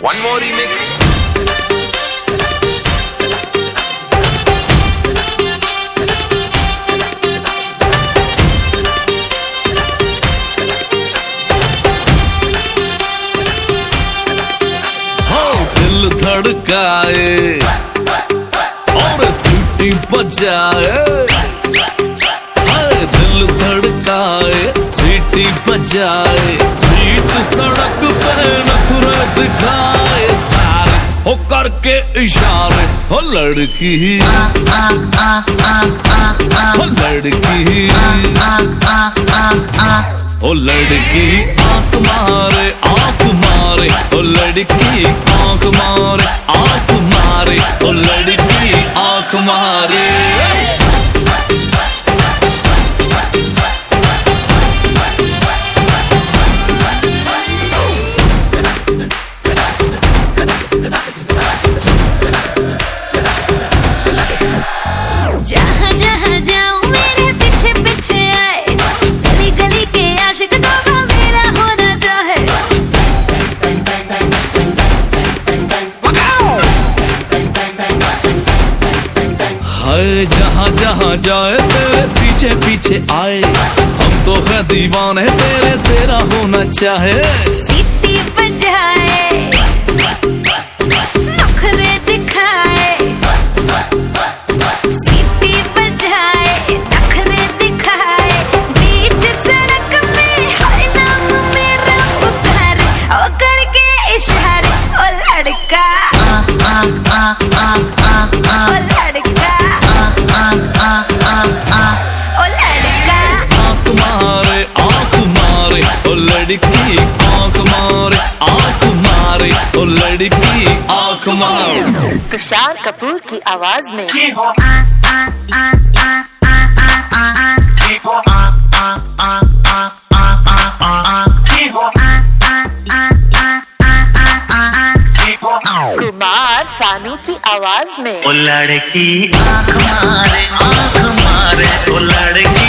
One more remix. हाँ, धड़काए और सीटी बजाए हाँ, दिल धड़काए सीटी बजाए बीच सड़क पे नखरे दिखाए सारे। हो करके इशारे, हो लड़की। हो लड़की। ओ लड़की आँख मारे आँख मारे। ओ लड़की आँख मारे आँख मारे। ओ लड़की आँख मारे। हाय जहाँ जहाँ जाए तेरे पीछे पीछे आए। हम तो है दीवाने तेरे तेरा होना चाहे। सीटी बजाए नखरे दिखाए। सीटी बजाए नखरे दिखाए। बीच सड़क में हाय नाम मेरा पुकारे। ओ करके इशारे ओ लड़का। लड़की आँख मारे आँख मारे ओ लड़की आँख मारे। तुषार कपूर की आवाज़ में। कुमार सानू की आवाज़ में। ओ लड़की आँख मारे आँख मारे ओ लड़की